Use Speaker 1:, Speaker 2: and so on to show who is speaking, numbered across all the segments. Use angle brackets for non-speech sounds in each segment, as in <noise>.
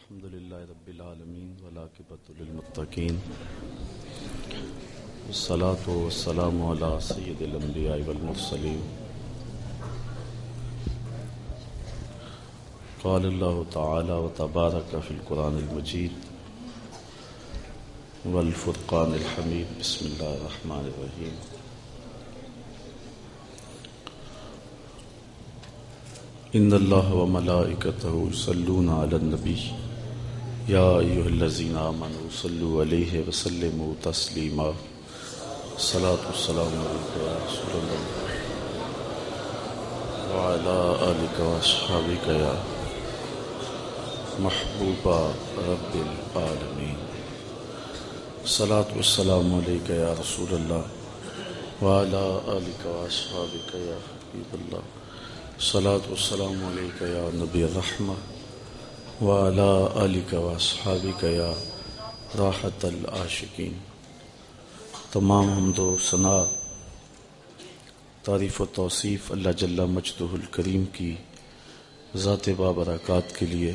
Speaker 1: الحمد لله رب العالمين والعاقبة للمتقين والصلاة والسلام على سيد الأنبياء والمرسلين قال اللہ الله تعالى وتبارك في القرآن المجيد والفرقان الحميد بسم الله الرحمن الرحيم ان الله وملائكته يصلون على النبي يا ايها الذين امنوا صلوا عليه وسلموا تسليما صلاه والسلام عليك يا رسول الله وعلى الك واصحابك يا محبوب رب العالمين صلاه والسلام عليك يا رسول الله وعلى الك واصحابك يا حبيب الله صلاة والسلام عليك يا نبي الرحمة وعلى آلك وأصحابك يا راحة العاشقين. تمام حمد و ثنا تعریف و توصیف اللہ جل مجدہ الکریم کی ذات بابرکات کے لیے،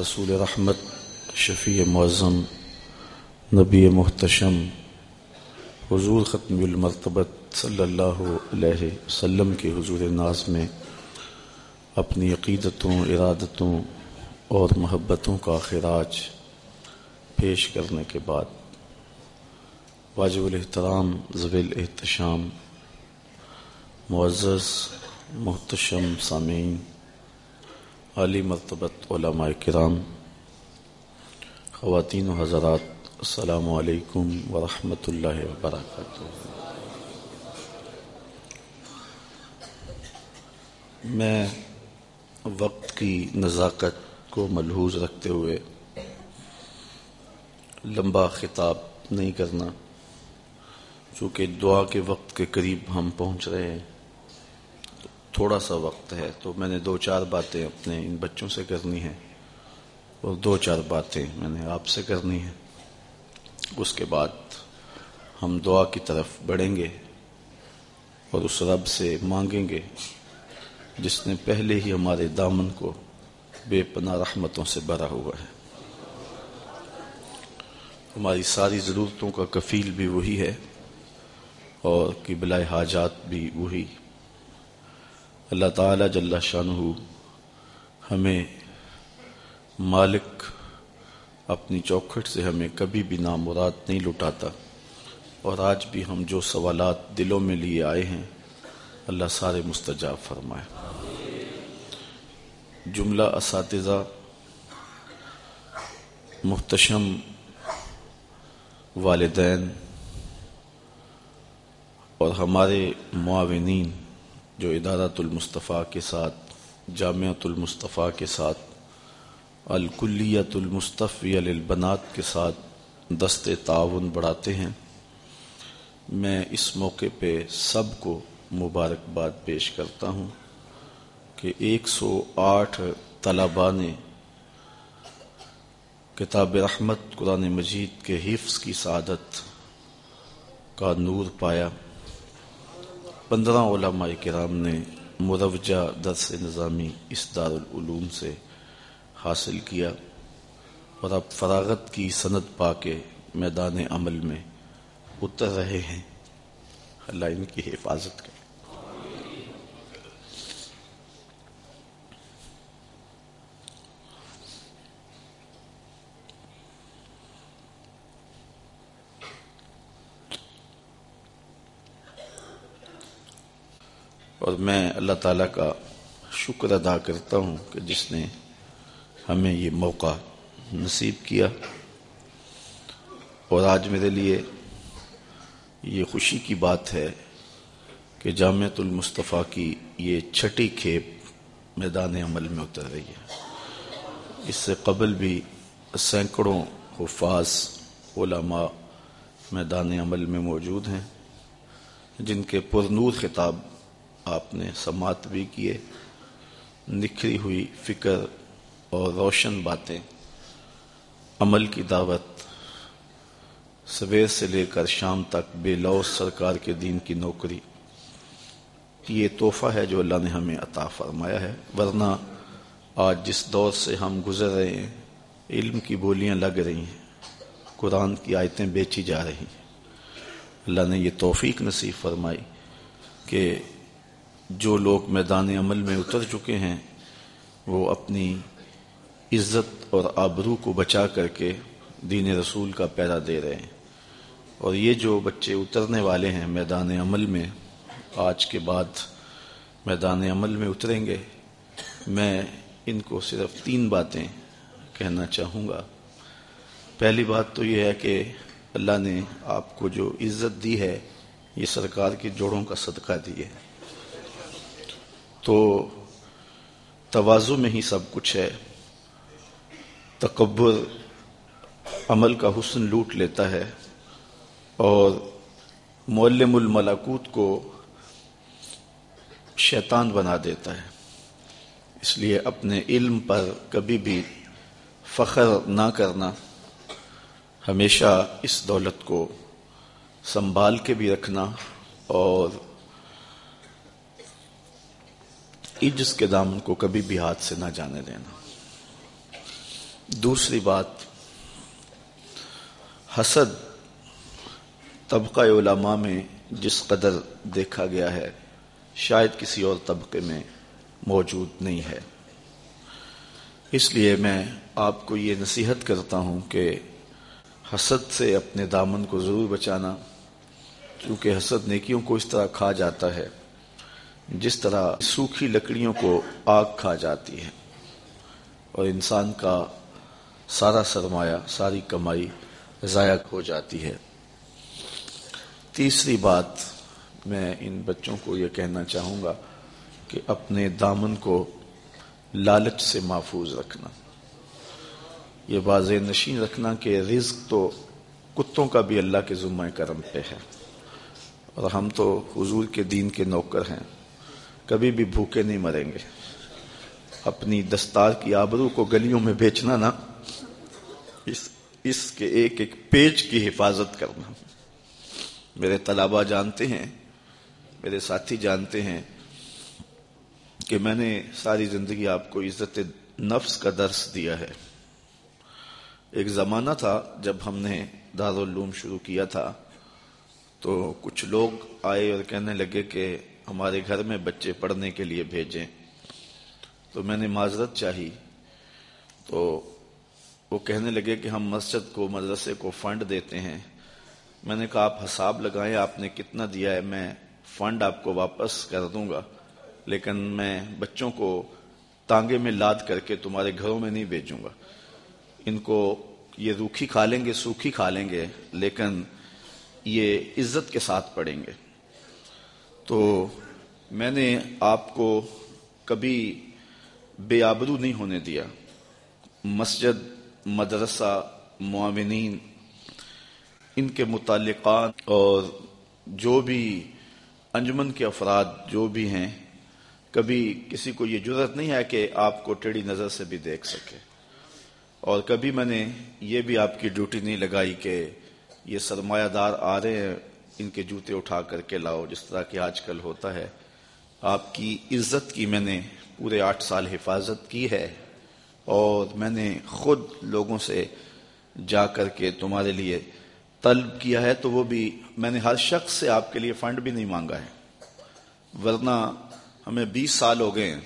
Speaker 1: رسول رحمت، شفیع معظم، نبی محتشم، حضور ختم المرتبت صلی اللہ علیہ وسلم کے حضور ناز میں اپنی عقیدتوں، ارادتوں اور محبتوں کا خراج پیش کرنے کے بعد واجب الاحترام زویل احتشام معزز، محتشم سامعین علی مرتبت علماء کرام، خواتین و حضرات، السلام علیکم ورحمۃ اللہ وبرکاتہ۔ میں وقت کی نزاکت کو ملحوظ رکھتے ہوئے لمبا خطاب نہیں کرنا، چونکہ دعا کے وقت کے قریب ہم پہنچ رہے ہیں۔ تھوڑا سا وقت ہے، تو میں نے دو چار باتیں اپنے ان بچوں سے کرنی ہیں۔ اور دو چار باتیں میں نے آپ سے کرنی ہیں۔ اس کے بعد ہم دعا کی طرف بڑھیں گے اور اس رب سے مانگیں گے، جس نے پہلے ہی ہمارے دامن کو بے پناہ رحمتوں سے بھرا ہوا ہے۔ ہماری ساری ضرورتوں کا کفیل بھی وہی ہے اور قبلہ حاجات بھی وہی۔ اللہ تعالی جل شاہ ہمیں مالک اپنی چوکھٹ سے ہمیں کبھی بھی نامراد نہیں لٹاتا۔ اور آج بھی ہم جو سوالات دلوں میں لیے آئے ہیں، اللہ سارے مستجاب فرمائے۔ جملہ اساتذہ، محتشم، والدین اور ہمارے معاونین جو ادارت المصطفیٰ کے ساتھ، جامعۃ المصطفیٰ کے ساتھ الکلیت المصطفی البنات کے ساتھ دست تعاون بڑھاتے ہیں، میں اس موقع پہ سب کو مبارکباد پیش کرتا ہوں۔ کہ ایک سو آٹھ طلبا نے کتاب رحمت قرآن مجید کے حفظ کی سعادت کا نور پایا۔ پندرہ علماء کرام نے مروجہ درس نظامی اس دارالعلوم سے حاصل کیا اور اب فراغت کی سند پا کے میدان عمل میں اتر رہے ہیں۔ اللہ ان کی حفاظت کرے۔ اور میں اللہ تعالیٰ کا شکر ادا کرتا ہوں کہ جس نے ہمیں یہ موقع نصیب کیا اور آج میرے لیے یہ خوشی کی بات ہے کہ جامعۃ المصطفیٰ کی یہ چھٹی کھیپ میدان عمل میں اتر رہی ہے۔ اس سے قبل بھی سینکڑوں حفاظ علماء میدان عمل میں موجود ہیں، جن کے پرنور خطاب آپ نے سماعت بھی کیے نکھری ہوئی فکر اور روشن باتیں۔ عمل کی دعوت۔ سویر سے لے کر شام تک بے لوس سرکار کے دین کی نوکری۔ یہ تحفہ ہے جو اللہ نے ہمیں عطا فرمایا ہے۔ ورنہ آج جس دور سے ہم گزر رہے ہیں، علم کی بولیاں لگ رہی ہیں۔ قرآن کی آیتیں بیچی جا رہی ہیں۔ اللہ نے یہ توفیق نصیب فرمائی کہ جو لوگ میدان عمل میں اتر چکے ہیں، وہ اپنی عزت اور آبرو کو بچا کر کے دین رسول کا پیرا دے رہے ہیں۔ اور یہ جو بچے اترنے والے ہیں میدان عمل میں، آج کے بعد میدان عمل میں اتریں گے، میں ان کو صرف تین باتیں کہنا چاہوں گا۔ پہلی بات تو یہ ہے کہ اللہ نے آپ کو جو عزت دی ہے، یہ سرکار کے جوڑوں کا صدقہ دی ہے۔ تو توازو میں ہی سب کچھ ہے۔ تکبر عمل کا حسن لوٹ لیتا ہے اور معلم الملاکوت کو شیطان بنا دیتا ہے۔ اس لیے اپنے علم پر کبھی بھی فخر نہ کرنا۔ ہمیشہ اس دولت کو سنبھال کے بھی رکھنا اور عجز کے دامن کو کبھی بھی ہاتھ سے نہ جانے دینا۔ دوسری بات، حسد طبقہ علماء میں جس قدر دیکھا گیا ہے، شاید کسی اور طبقے میں موجود نہیں ہے۔ اس لیے میں آپ کو یہ نصیحت کرتا ہوں کہ حسد سے اپنے دامن کو ضرور بچانا، کیونکہ حسد نیکیوں کو اس طرح کھا جاتا ہے۔ جس طرح سوکھی لکڑیوں کو آگ کھا جاتی ہے اور انسان کا سارا سرمایہ، ساری کمائی ضائع ہو جاتی ہے۔ تیسری بات میں ان بچوں کو یہ کہنا چاہوں گا کہ اپنے دامن کو لالچ سے محفوظ رکھنا۔ یہ واضح نشین رکھنا کہ رزق تو کتوں کا بھی اللہ کے ذمہ کرم پہ ہے۔ اور ہم تو حضور کے دین کے نوکر ہیں۔ کبھی بھی بھوکے نہیں مریں گے۔ اپنی دستار کی آبرو کو گلیوں میں بیچنا نا، اس اس کے ایک ایک پیج کی حفاظت کرنا۔ میرے طلبا جانتے ہیں، میرے ساتھی جانتے ہیں کہ میں نے ساری زندگی آپ کو عزت نفس کا درس دیا ہے۔ ایک زمانہ تھا جب ہم نے دارالعلوم شروع کیا تھا، تو کچھ لوگ آئے اور کہنے لگے کہ ہمارے گھر میں بچے پڑھنے کے لیے بھیجیں۔ تو میں نے معذرت چاہی۔ تو وہ کہنے لگے کہ ہم مسجد کو، مدرسے کو فنڈ دیتے ہیں۔ میں نے کہا، آپ حساب لگائیں، آپ نے کتنا دیا ہے، میں فنڈ آپ کو واپس کر دوں گا۔ لیکن میں بچوں کو تانگے میں لاد کر کے تمہارے گھروں میں نہیں بھیجوں گا۔ ان کو یہ روکھی کھا لیں گے، سوکھی کھا لیں گے، لیکن یہ عزت کے ساتھ پڑھیں گے۔ تو میں نے آپ کو کبھی بے آبرو نہیں ہونے دیا۔ مسجد، مدرسہ، معاونین، ان کے متعلقات اور جو بھی انجمن کے افراد جو بھی ہیں، کبھی کسی کو یہ جرت نہیں ہے کہ آپ کو ٹیڑھی نظر سے بھی دیکھ سکے۔ اور کبھی میں نے یہ بھی آپ کی ڈیوٹی نہیں لگائی کہ یہ سرمایہ دار آ رہے ہیں۔ ان کے جوتے اٹھا کر کے لاؤ، جس طرح کہ آج کل ہوتا ہے۔ آپ کی عزت کی میں نے پورے آٹھ سال حفاظت کی ہے اور میں نے خود لوگوں سے جا کر کے تمہارے لیے طلب کیا ہے، تو وہ بھی میں نے ہر شخص سے آپ کے لیے فنڈ بھی نہیں مانگا ہے۔ ورنہ ہمیں بیس سال ہو گئے ہیں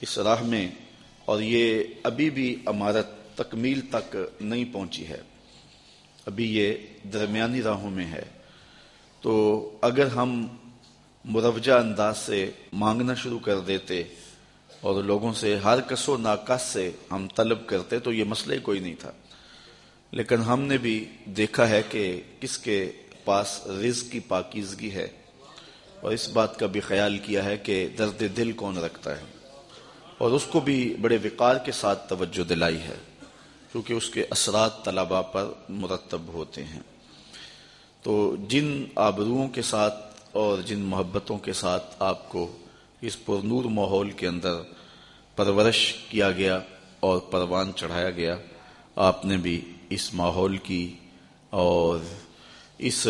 Speaker 1: اس راہ میں اور یہ ابھی بھی عمارت تکمیل تک نہیں پہنچی ہے۔ ابھی یہ درمیانی راہوں میں ہے۔ تو اگر ہم مروجہ انداز سے مانگنا شروع کر دیتے اور لوگوں سے ہر کس و ناکس سے ہم طلب کرتے تو یہ مسئلہ کوئی نہیں تھا۔ لیکن ہم نے بھی دیکھا ہے کہ کس کے پاس رزق کی پاکیزگی ہے اور اس بات کا بھی خیال کیا ہے کہ درد دل کون رکھتا ہے۔ اور اس کو بھی بڑے وقار کے ساتھ توجہ دلائی ہے، کیونکہ اس کے اثرات طلبا پر مرتب ہوتے ہیں۔ تو جن آبروؤں کے ساتھ اور جن محبتوں کے ساتھ آپ کو اس پرنور ماحول کے اندر پرورش کیا گیا اور پروان چڑھایا گیا، آپ نے بھی اس ماحول کی اور اس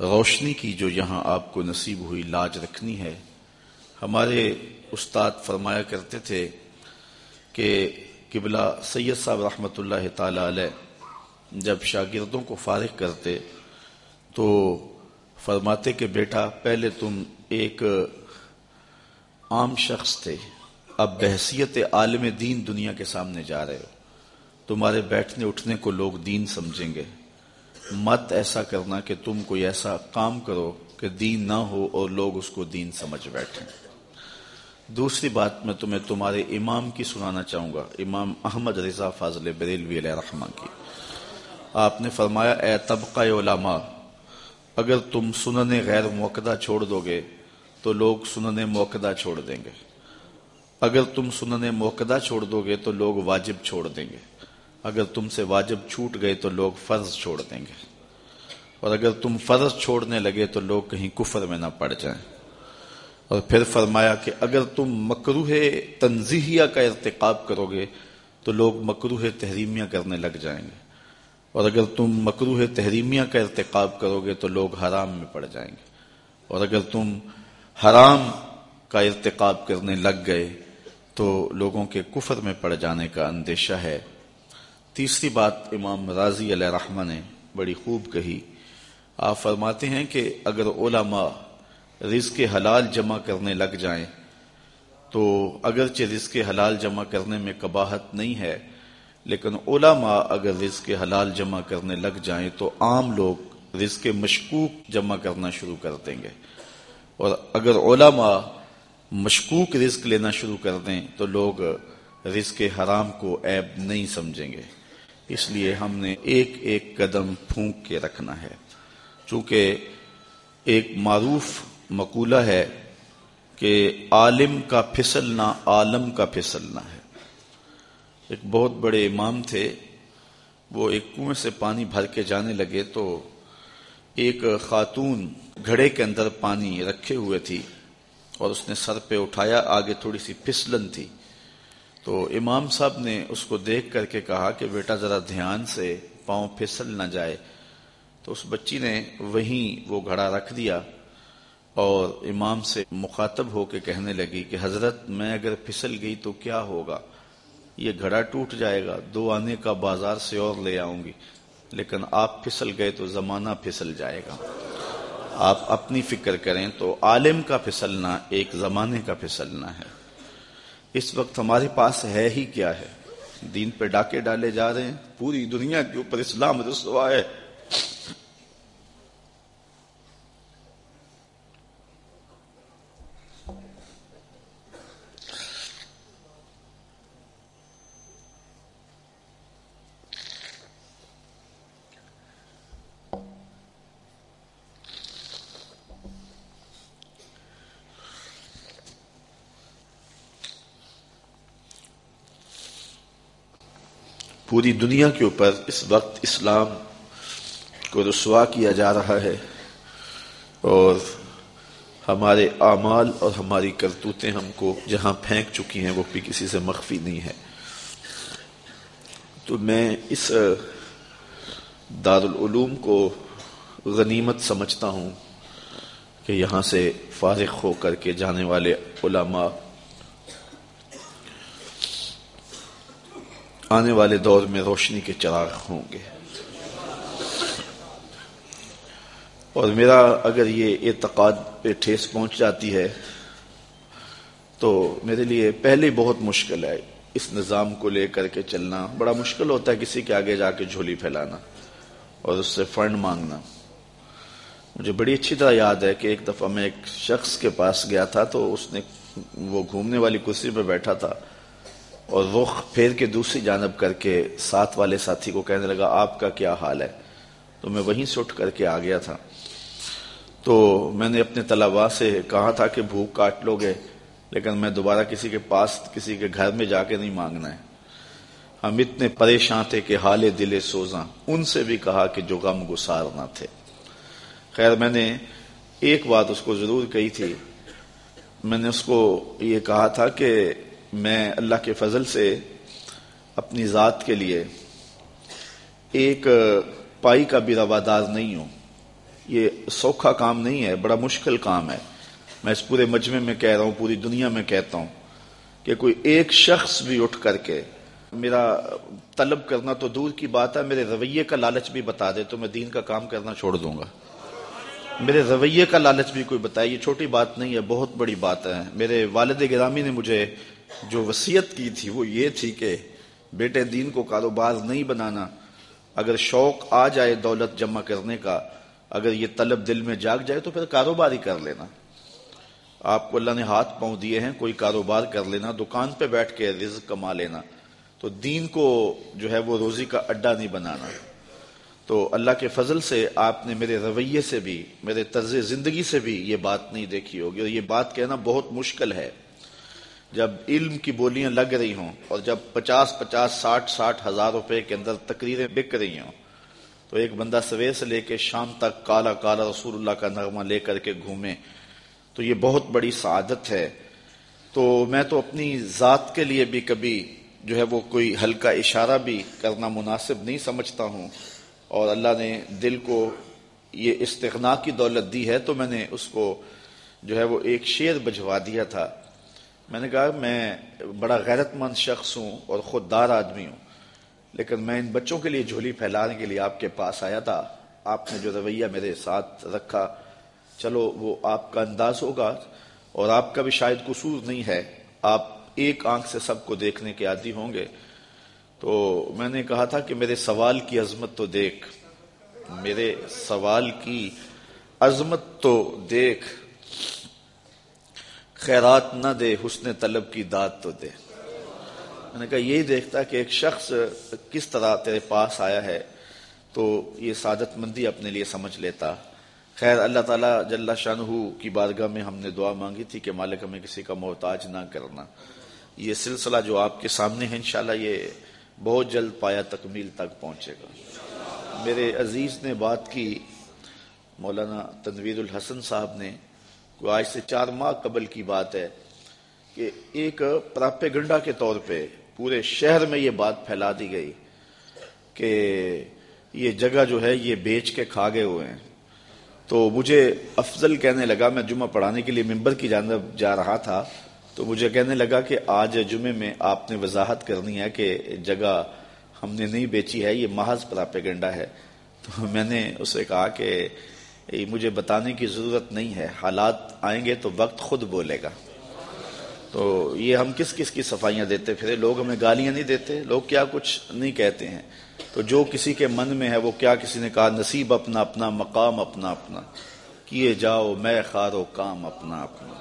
Speaker 1: روشنی کی جو یہاں آپ کو نصیب ہوئی لاج رکھنی ہے۔ ہمارے استاد فرمایا کرتے تھے کہ قبلہ سید صاحب رحمۃ اللہ تعالی علیہ جب شاگردوں کو فارغ کرتے تو فرماتے کہ بیٹا، پہلے تم ایک عام شخص تھے۔ اب بحثیت عالم دین دنیا کے سامنے جا رہے ہو۔ تمہارے بیٹھنے اٹھنے کو لوگ دین سمجھیں گے۔ مت ایسا کرنا کہ تم کوئی ایسا کام کرو کہ دین نہ ہو اور لوگ اس کو دین سمجھ بیٹھیں۔ دوسری بات میں تمہیں تمہارے امام کی سنانا چاہوں گا۔ امام احمد رضا فاضل بریلوی علیہ رحمان کی۔ آپ نے فرمایا، اے طبقہ علماء اگر تم سنن غیر موقع چھوڑ دو گے، تو لوگ سنن موقع چھوڑ دیں گے۔ اگر تم سنن موقع چھوڑ دو گے، تو لوگ واجب چھوڑ دیں گے۔ اگر تم سے واجب چھوٹ گئے، تو لوگ فرض چھوڑ دیں گے۔ اور اگر تم فرض چھوڑنے لگے، تو لوگ کہیں کفر میں نہ پڑ جائیں۔ اور پھر فرمایا کہ اگر تم مکروح تنزیحیہ کا ارتقاب کرو گے، تو لوگ مکروح تحریمیہ کرنے لگ جائیں گے۔ اور اگر تم مکروح تحریمیہ کا ارتقاب کرو گے تو لوگ حرام میں پڑ جائیں گے۔ اور اگر تم حرام کا ارتقاب کرنے لگ گئے تو لوگوں کے کفر میں پڑ جانے کا اندیشہ ہے۔ تیسری بات امام راضی علیہ رحمہ نے بڑی خوب کہی۔ آپ فرماتے ہیں کہ اگر علماء رزق حلال جمع کرنے لگ جائیں تو اگرچہ رزق حلال جمع کرنے میں کباہت نہیں ہے لیکن علماء اگر رزق حلال جمع کرنے لگ جائیں تو عام لوگ رزق مشکوک جمع کرنا شروع کر دیں گے۔ اور اگر علماء مشکوک رزق لینا شروع کر دیں تو لوگ رزق حرام کو عیب نہیں سمجھیں گے۔ اس لیے ہم نے ایک ایک قدم پھونک کے رکھنا ہے۔ چونکہ ایک معروف مقولہ ہے کہ عالم کا پھسلنا عالم کا پھسلنا ہے۔ ایک بہت بڑے امام تھے، وہ ایک کنویں سے پانی بھر کے جانے لگے تو ایک خاتون گھڑے کے اندر پانی رکھے ہوئے تھی اور اس نے سر پہ اٹھایا، آگے تھوڑی سی پھسلن تھی۔ تو امام صاحب نے اس کو دیکھ کر کے کہا کہ بیٹا ذرا دھیان سے پاؤں پھسل نہ جائے۔ تو اس بچی نے وہیں وہ گھڑا رکھ دیا اور امام سے مخاطب ہو کے کہنے لگی کہ حضرت میں اگر پھسل گئی تو کیا ہوگا؟ یہ گھڑا ٹوٹ جائے گا، دو آنے کا بازار سے اور لے آؤں گی۔ لیکن آپ پھسل گئے تو زمانہ پھسل جائے گا۔ آپ اپنی فکر کریں تو عالم کا پھسلنا ایک زمانے کا پھسلنا ہے۔ اس وقت ہمارے پاس ہے ہی کیا ہے؟ دین پہ ڈاکے ڈالے جا رہے ہیں، پوری دنیا کے اوپر اسلام رسوا ہے۔ پوری دنیا کے اوپر اس وقت اسلام کو رسوا کیا جا رہا ہے اور ہمارے اعمال اور ہماری کرتوتیں ہم کو جہاں پھینک چکی ہیں وہ بھی کسی سے مخفی نہیں ہے۔ تو میں اس دارالعلوم کو غنیمت سمجھتا ہوں کہ یہاں سے فارغ ہو کر کے جانے والے علماء آنے والے دور میں روشنی کے چراغ ہوں گے۔ اور میرا اگر یہ اعتقاد پہ ٹھیس پہنچ جاتی ہے، تو میرے لیے پہلے بہت مشکل ہے اس نظام کو لے کر کے چلنا۔ بڑا مشکل ہوتا ہے کسی کے آگے جا کے جھولی پھیلانا اور اس سے فنڈ مانگنا۔ مجھے بڑی اچھی طرح یاد ہے کہ ایک دفعہ میں ایک شخص کے پاس گیا تھا تو اس نے وہ گھومنے والی کرسی پہ بیٹھا تھا۔ اور رخ پھیر کے دوسری جانب کر کے ساتھ والے ساتھی کو کہنے لگا، آپ کا کیا حال ہے؟ تو میں وہیں سے اٹھ کر کے آ گیا تھا۔ تو میں نے اپنے طلبا سے کہا تھا کہ بھوک کاٹ لو گے لیکن میں دوبارہ کسی کے پاس، کسی کے گھر میں جا کے نہیں مانگنا ہے۔ ہم اتنے پریشان تھے کہ حال دل سوزاں۔ ان سے بھی کہا کہ جو غم گسار نہ تھے۔ خیر، میں نے ایک بات اس کو ضرور کہی تھی۔ میں نے اس کو یہ کہا تھا کہ میں اللہ کے فضل سے اپنی ذات کے لیے ایک پائی کا بھی روادار نہیں ہوں۔ یہ سوکھا کام نہیں ہے، بڑا مشکل کام ہے۔ میں اس پورے مجمع میں کہہ رہا ہوں، پوری دنیا میں کہتا ہوں کہ کوئی ایک شخص بھی اٹھ کر کے میرا طلب کرنا تو دور کی بات ہے، میرے رویے کا لالچ بھی بتا دے تو میں دین کا کام کرنا چھوڑ دوں گا۔ میرے رویے کا لالچ بھی کوئی بتائے، یہ چھوٹی بات نہیں ہے، بہت بڑی بات ہے۔ میرے والد گرامی نے مجھے جو وسیعت کی تھی وہ یہ تھی کہ بیٹے دین کو کاروبار نہیں بنانا، اگر شوق آ جائے دولت جمع کرنے کا، اگر یہ طلب دل میں جاگ جائے تو پھر کاروبار ہی کر لینا۔ آپ کو اللہ نے ہاتھ پاؤں دیے ہیں، کوئی کاروبار کر لینا، دکان پہ بیٹھ کے رزق کما لینا۔ تو دین کو جو ہے وہ روزی کا اڈا نہیں بنانا۔ تو اللہ کے فضل سے آپ نے میرے رویے سے بھی، میرے طرز زندگی سے بھی یہ بات نہیں دیکھی ہوگی۔ اور یہ بات کہنا بہت مشکل ہے۔ جب علم کی بولیاں لگ رہی ہوں اور جب پچاس پچاس ساٹھ ساٹھ ہزار روپے کے اندر تقریریں بک رہی ہوں، تو ایک بندہ سویر سے لے کے شام تک کالا کالا رسول اللہ کا نغمہ لے کر کے گھومے۔ تو یہ بہت بڑی سعادت ہے۔ تو میں تو اپنی ذات کے لیے بھی کبھی جو ہے وہ کوئی ہلکا اشارہ بھی کرنا مناسب نہیں سمجھتا ہوں۔ اور اللہ نے دل کو یہ استغنا کی دولت دی ہے، تو میں نے اس کو جو ہے وہ ایک شعر بجوا دیا تھا۔ میں نے کہا میں بڑا غیرت مند شخص ہوں اور خوددار آدمی ہوں، لیکن میں ان بچوں کے لیے جھولی پھیلانے کے لیے آپ کے پاس آیا تھا۔ آپ نے جو رویہ میرے ساتھ رکھا، چلو وہ آپ کا انداز ہوگا اور آپ کا بھی شاید قصور نہیں ہے۔ آپ ایک آنکھ سے سب کو دیکھنے کے عادی ہوں گے۔ تو میں نے کہا تھا کہ میرے سوال کی عظمت تو دیکھ، میرے سوال کی عظمت تو دیکھ۔ خیرات نہ دے، حسن طلب کی داد تو دے۔ میں نے کہا، یہی دیکھتا کہ ایک شخص کس طرح تیرے پاس آیا ہے تو یہ سعادت مندی اپنے لیے سمجھ لیتا۔ خیر، اللہ تعالیٰ جل شاہ کی بارگاہ میں ہم نے دعا مانگی تھی کہ مالک ہمیں کسی کا محتاج نہ کرنا۔ یہ سلسلہ جو آپ کے سامنے ہے، انشاءاللہ یہ بہت جلد پایا تکمیل تک پہنچے گا۔ میرے عزیز نے بات کی، مولانا تنویر الحسن صاحب نے آج سے چار ماہ قبل کی بات ہے کہ ایک پراپے گنڈا کے طور پہ پورے شہر میں یہ بات پھیلا دی گئی کہ یہ جگہ جو ہے یہ بیچ کے کھا گئے ہوئے ہیں۔ تو مجھے افضل کہنے لگا، میں جمعہ پڑھانے کے لیے ممبر کی جانب جا رہا تھا، تو مجھے کہنے لگا کہ آج جمعے میں آپ نے وضاحت کرنی ہے کہ جگہ ہم نے نہیں بیچی ہے، یہ محض پراپے گنڈا ہے۔ تو میں نے اسے کہا کہ مجھے بتانے کی ضرورت نہیں ہے۔ حالات آئیں گے تو وقت خود بولے گا۔ تو یہ ہم کس کس کی صفائیاں دیتے؟ پھر لوگ ہمیں گالیاں نہیں دیتے۔ لوگ کیا کچھ نہیں کہتے ہیں۔ تو جو کسی کے من میں ہے، وہ کیا کسی نے کہا؟ نصیب اپنا اپنا، مقام اپنا اپنا۔ کیے جاؤ میں خارو کام اپنا اپنا۔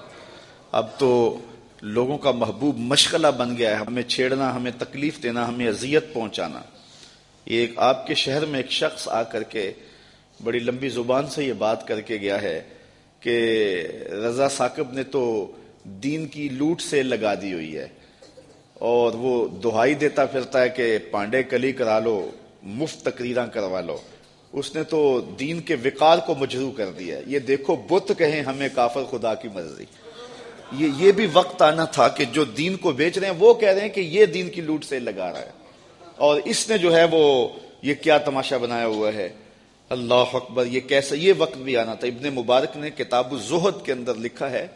Speaker 1: اب تو لوگوں کا محبوب مشغلہ بن گیا ہے۔ ہمیں چھیڑنا، ہمیں تکلیف دینا، ہمیں اذیت پہنچانا۔ یہ ایک آپ کے شہر میں ایک شخص آ کر کے بڑی لمبی زبان سے یہ بات کر کے گیا ہے کہ رضا ثاقب نے تو دین کی لوٹ سے لگا دی ہوئی ہے اور وہ دہائی دیتا پھرتا ہے کہ پانڈے کلی کرا لو، مفت تقریراں کروا لو۔ اس نے تو دین کے وقار کو مجرو کر دیا یہ دیکھو، بت کہیں ہمیں کافر خدا کی مرضی۔ یہ یہ بھی وقت آنا تھا کہ جو دین کو بیچ رہے ہیں، وہ کہہ رہے ہیں کہ یہ دین کی لوٹ سے لگا رہا ہے۔ اور اس نے جو ہے وہ، یہ کیا تماشا بنایا ہوا ہے؟ اللہ اکبر، یہ کیسا یہ وقت بھی آنا تھا۔ ابن مبارک نے کتاب الزہد کے اندر لکھا ہے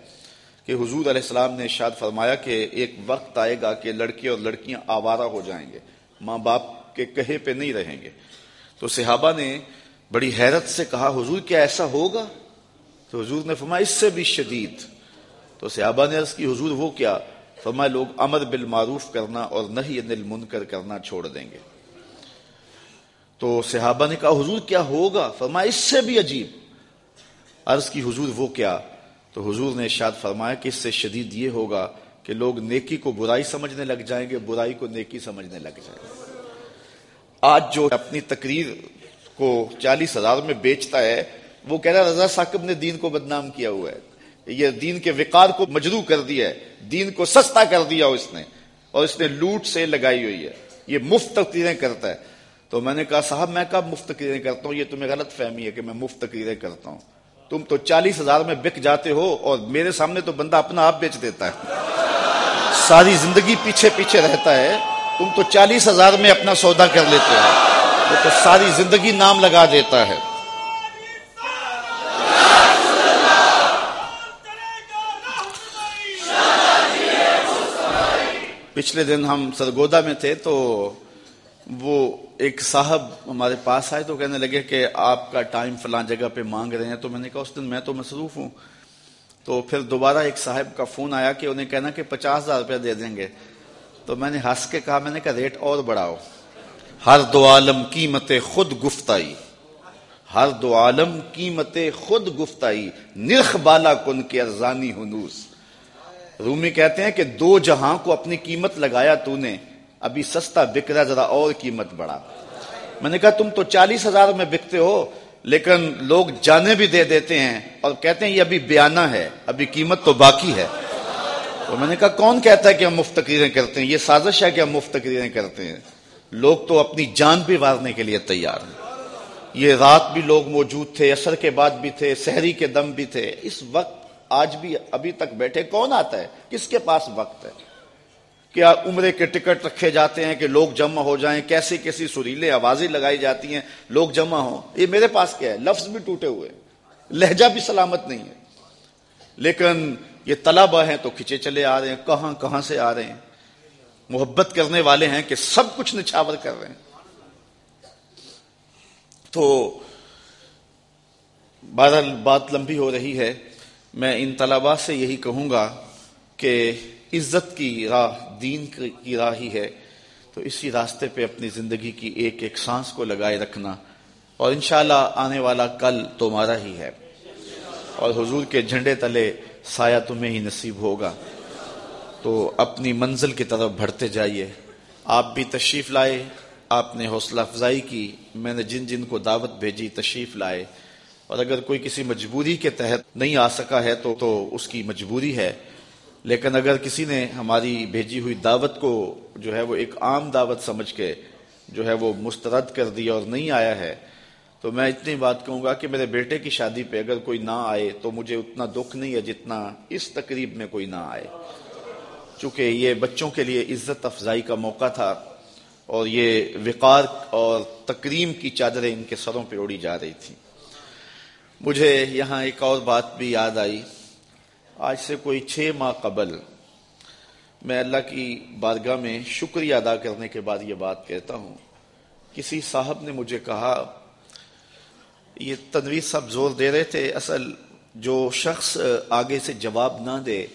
Speaker 1: کہ حضور علیہ السلام نے شاد فرمایا کہ ایک وقت آئے گا کہ لڑکے اور لڑکیاں آوارہ ہو جائیں گے، ماں باپ کے کہے پہ نہیں رہیں گے۔ تو صحابہ نے بڑی حیرت سے کہا، حضور کیا ایسا ہوگا؟ تو حضور نے فرمایا، اس سے بھی شدید۔ تو صحابہ نے عرض کی، حضور وہ کیا؟ فرمایا، لوگ امر بالمعروف کرنا اور نہیں انل منکر کرنا چھوڑ دیں گے۔ تو صحابہ نے کہا، حضور، کیا ہوگا؟ فرمایا، اس سے بھی عجیب۔ عرض کی، حضور، وہ کیا؟ تو حضور نے ارشاد فرمایا کہ اس سے شدید یہ ہوگا کہ لوگ نیکی کو برائی سمجھنے لگ جائیں گے، برائی کو نیکی سمجھنے لگ جائیں گے۔ آج جو اپنی تقریر کو چالیس ہزار میں بیچتا ہے، وہ کہہ رہا رضا ثاقب نے دین کو بدنام کیا ہوا ہے۔ یہ دین کے وقار کو مجرو کر دیا ہے، دین کو سستا کر دیا اس نے، اور اس نے لوٹ سے لگائی ہوئی ہے۔ یہ مفت تقریریں کرتا ہے۔ تو میں نے کہا، صاحب، میں کب مفت تقریریں کرتا ہوں؟ یہ تمہیں غلط فہمی ہے کہ میں مفت تقریریں کرتا ہوں۔ تم تو چالیس ہزار میں بک جاتے ہو اور میرے سامنے تو بندہ اپنا آپ بیچ دیتا ہے۔ ساری زندگی پیچھے پیچھے رہتا ہے۔ تم تو چالیس ہزار میں اپنا سودا کر لیتے ہو۔ وہ تو ساری زندگی نام لگا دیتا ہے۔ پچھلے دن ہم سرگودا میں تھے تو وہ ایک صاحب ہمارے پاس آئے تو کہنے لگے کہ آپ کا ٹائم فلاں جگہ پہ مانگ رہے ہیں۔ تو میں نے کہا، اس دن میں تو مصروف ہوں۔ تو پھر دوبارہ ایک صاحب کا فون آیا کہ انہیں کہنا کہ پچاس ہزار روپیہ دے دیں گے۔ تو میں نے ہنس کے کہا، میں نے کہا، ریٹ اور بڑھاؤ۔ ہر دو عالم قیمت خود گفتائی۔ ہر دو عالم قیمت خود گفتائی۔ نرخ بالا کن کے ارزانی ہنوس رومی کہتے ہیں کہ دو جہاں کو اپنی قیمت لگایا تو نے۔ ابھی سستا بک رہا ذرا اور قیمت بڑھا۔ میں نے کہا، تم تو چالیس ہزار میں بکتے ہو، لیکن لوگ جانے بھی دے دیتے ہیں اور کہتے ہیں، یہ ابھی بیانہ ہے، ابھی قیمت تو باقی ہے۔ تو میں نے کہا، کون کہتا ہے کہ ہم مفت تقریریں کرتے ہیں؟ یہ سازش ہے کہ ہم مفت تقریریں کرتے ہیں۔ لوگ تو اپنی جان بھی مارنے کے لیے تیار ہیں۔ یہ رات بھی لوگ موجود تھے اثر کے بعد بھی تھے، سحری کے دم بھی تھے۔ اس وقت، آج بھی، ابھی تک بیٹھے، کون آتا ہے؟ کس کے پاس وقت ہے؟ کیا عمرے کے ٹکٹ رکھے جاتے ہیں کہ لوگ جمع ہو جائیں؟ کیسی کیسی سریلے آوازیں لگائی جاتی ہیں؟ لوگ جمع ہوں۔ یہ میرے پاس کیا ہے؟ لفظ بھی ٹوٹے ہوئے لہجہ بھی سلامت نہیں ہے۔ لیکن یہ طلبا ہیں تو کھچے چلے آ رہے ہیں، کہاں کہاں سے آ رہے ہیں؟ محبت کرنے والے ہیں کہ سب کچھ نچھاور کر رہے ہیں۔ تو بہرحال بات لمبی ہو رہی ہے۔ میں ان طلبا سے یہی کہوں گا کہ عزت کی راہ دین کی راہ ہی ہے، تو اسی راستے پہ اپنی زندگی کی ایک ایک سانس کو لگائے رکھنا اور انشاءاللہ آنے والا کل تمہارا ہی ہے۔ اور حضور کے جھنڈے تلے سایہ تمہیں ہی نصیب ہوگا۔ تو اپنی منزل کی طرف بڑھتے جائیے۔ آپ بھی تشریف لائے، آپ نے حوصلہ افزائی کی، میں نے جن جن کو دعوت بھیجی تشریف لائے۔ اور اگر کوئی کسی مجبوری کے تحت نہیں آ سکا ہے تو تو اس کی مجبوری ہے۔ لیکن اگر کسی نے ہماری بھیجی ہوئی دعوت کو جو ہے وہ ایک عام دعوت سمجھ کے جو ہے وہ مسترد کر دیا اور نہیں آیا ہے، تو میں اتنی بات کہوں گا کہ میرے بیٹے کی شادی پہ اگر کوئی نہ آئے تو مجھے اتنا دکھ نہیں ہے جتنا اس تقریب میں کوئی نہ آئے۔ چونکہ یہ بچوں کے لیے عزت افزائی کا موقع تھا اور یہ وقار اور تکریم کی چادریں ان کے سروں پہ اڑی جا رہی تھیں۔ مجھے یہاں ایک اور بات بھی یاد آئی۔ آج سے کوئی چھ ماہ قبل میں اللہ کی بارگاہ میں شکریہ ادا کرنے کے بعد یہ بات کہتا ہوں۔ کسی صاحب نے مجھے کہا، یہ تنویر صاحب زور دے رہے تھے، اصل جو شخص آگے سے جواب نہ دے،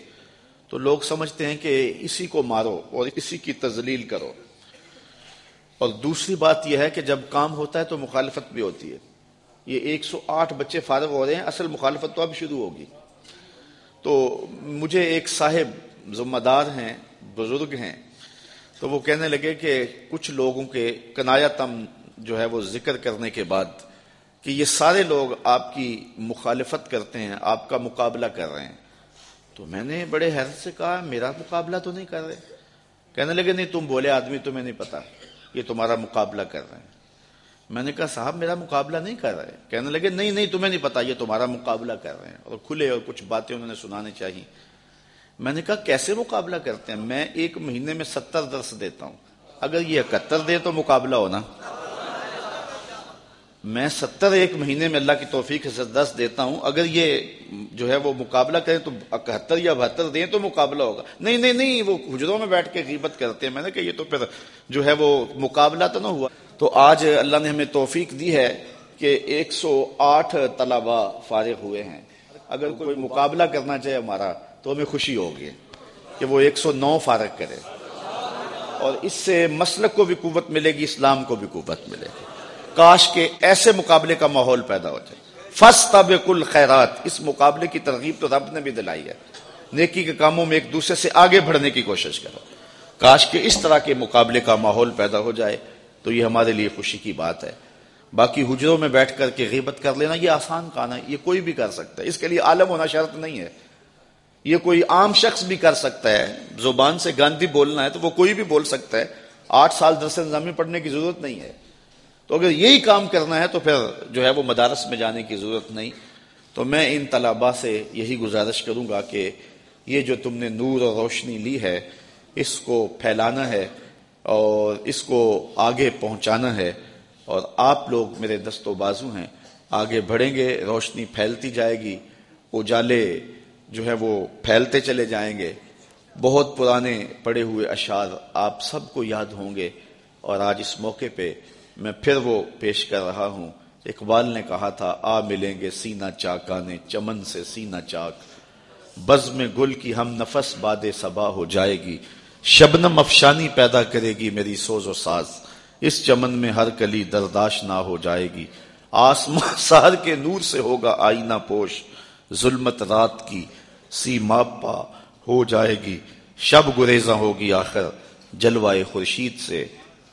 Speaker 1: تو لوگ سمجھتے ہیں کہ اسی کو مارو اور اسی کی تزلیل کرو۔ اور دوسری بات یہ ہے کہ جب کام ہوتا ہے تو مخالفت بھی ہوتی ہے۔ یہ ایک سو آٹھ بچے فارغ ہو رہے ہیں، اصل مخالفت تو اب شروع ہوگی۔ تو مجھے ایک صاحب ذمہ دار ہیں، بزرگ ہیں، تو وہ کہنے لگے کہ کچھ لوگوں کے کنایا تم جو ہے وہ ذکر کرنے کے بعد کہ یہ سارے لوگ آپ کی مخالفت کرتے ہیں، آپ کا مقابلہ کر رہے ہیں۔ تو میں نے بڑے حیرت سے کہا، میرا مقابلہ تو نہیں کر رہے۔ کہنے لگے، نہیں، تم بولے آدمی، تمہیں نہیں پتا، یہ تمہارا مقابلہ کر رہے ہیں۔ میں نے کہا، صاحب، میرا مقابلہ نہیں کر رہے کہنے لگے، نہیں نہیں، تمہیں نہیں پتا، یہ تمہارا مقابلہ کر رہے ہیں اور کھلے اور کچھ باتیں انہوں نے سنانے چاہیے میں نے کہا، کیسے مقابلہ کرتے ہیں؟ میں ایک مہینے میں ستر درس دیتا ہوں۔ اگر یہ اکہتر دے تو مقابلہ ہونا۔ میں ستر ایک مہینے میں اللہ کی توفیق سے دس دیتا ہوں۔ اگر یہ جو ہے وہ مقابلہ کریں تو اکہتر یا بہتر دیں تو مقابلہ ہوگا۔ نہیں نہیں نہیں، وہ حجروں میں بیٹھ کے غیبت کرتے ہیں۔ میں نے کہا، یہ تو پھر جو ہے وہ مقابلہ تو نہ ہوا۔ تو آج اللہ نے ہمیں توفیق دی ہے کہ ایک سو آٹھ طلبا فارغ ہوئے ہیں۔ اگر کوئی مقابلہ کرنا چاہے ہمارا، تو ہمیں خوشی ہوگی کہ وہ ایک سو نو فارغ کرے۔ اور اس سے مسلک کو بھی قوت ملے گی، اسلام کو بھی قوت ملے گی۔ کاش کے ایسے مقابلے کا ماحول پیدا ہو جائے۔ فس تب کل خیرات اس مقابلے کی ترغیب تو رب نے بھی دلائی ہے۔ نیکی کے کاموں میں ایک دوسرے سے آگے بڑھنے کی کوشش کرو۔ کاش کے اس طرح کے مقابلے کا ماحول پیدا ہو جائے۔ تو یہ ہمارے لیے خوشی کی بات ہے۔ باقی حجروں میں بیٹھ کر کے غیبت کر لینا یہ آسان کام ہے، یہ کوئی بھی کر سکتا ہے۔ اس کے لیے عالم ہونا شرط نہیں ہے۔ یہ کوئی عام شخص بھی کر سکتا ہے۔ زبان سے گاندھی بولنا ہے تو وہ کوئی بھی بول سکتا ہے۔ آٹھ سال درس نظامی پڑھنے کی ضرورت نہیں ہے۔ تو اگر یہی کام کرنا ہے تو پھر جو ہے وہ مدارس میں جانے کی ضرورت نہیں۔ تو میں ان طلبا سے یہی گزارش کروں گا کہ یہ جو تم نے نور اور روشنی لی ہے، اس کو پھیلانا ہے۔ اور اس کو آگے پہنچانا ہے اور آپ لوگ میرے دست و بازو ہیں، آگے بڑھیں گے، روشنی پھیلتی جائے گی، اجالے جو ہے وہ پھیلتے چلے جائیں گے۔ بہت پرانے پڑے ہوئے اشعار آپ سب کو یاد ہوں گے اور آج اس موقع پہ میں پھر وہ پیش کر رہا ہوں۔ اقبال نے کہا تھا، آ ملیں گے سینا چاکانے، چمن سے سینا چاک۔ بز میں گل کی ہم نفس باد صبا ہو جائے گی۔ شبنم افشانی پیدا کرے گی میری سوز و ساز۔ اس چمن میں ہر کلی درداش نہ ہو جائے گی۔ آسمان <laughs> سہر کے نور سے ہوگا آئینہ پوش۔ ظلمت رات کی سی ماپا ہو جائے گی۔ شب گریزاں ہوگی آخر۔ جلوائے خورشید سے۔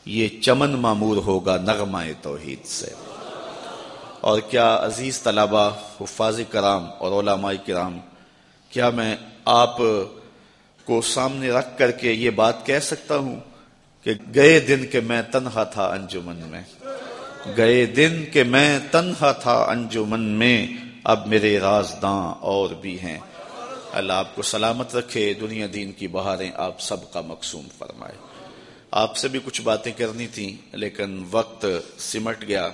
Speaker 1: یہ چمن معمور ہوگا نغمہ توحید سے۔ اور کیا عزیز طلبہ، حفاظ کرام اور علماء کرام، کیا میں آپ کو سامنے رکھ کر کے یہ بات کہہ سکتا ہوں کہ گئے دن کے میں تنہا تھا انجمن میں۔ گئے دن کے میں تنہا تھا انجمن میں۔ اب میرے رازداں اور بھی ہیں۔ اللہ آپ کو سلامت رکھے، دنیا دین کی بہاریں آپ سب کا مقصوم فرمائے۔ آپ سے بھی کچھ باتیں کرنی تھیں، لیکن وقت سمٹ گیا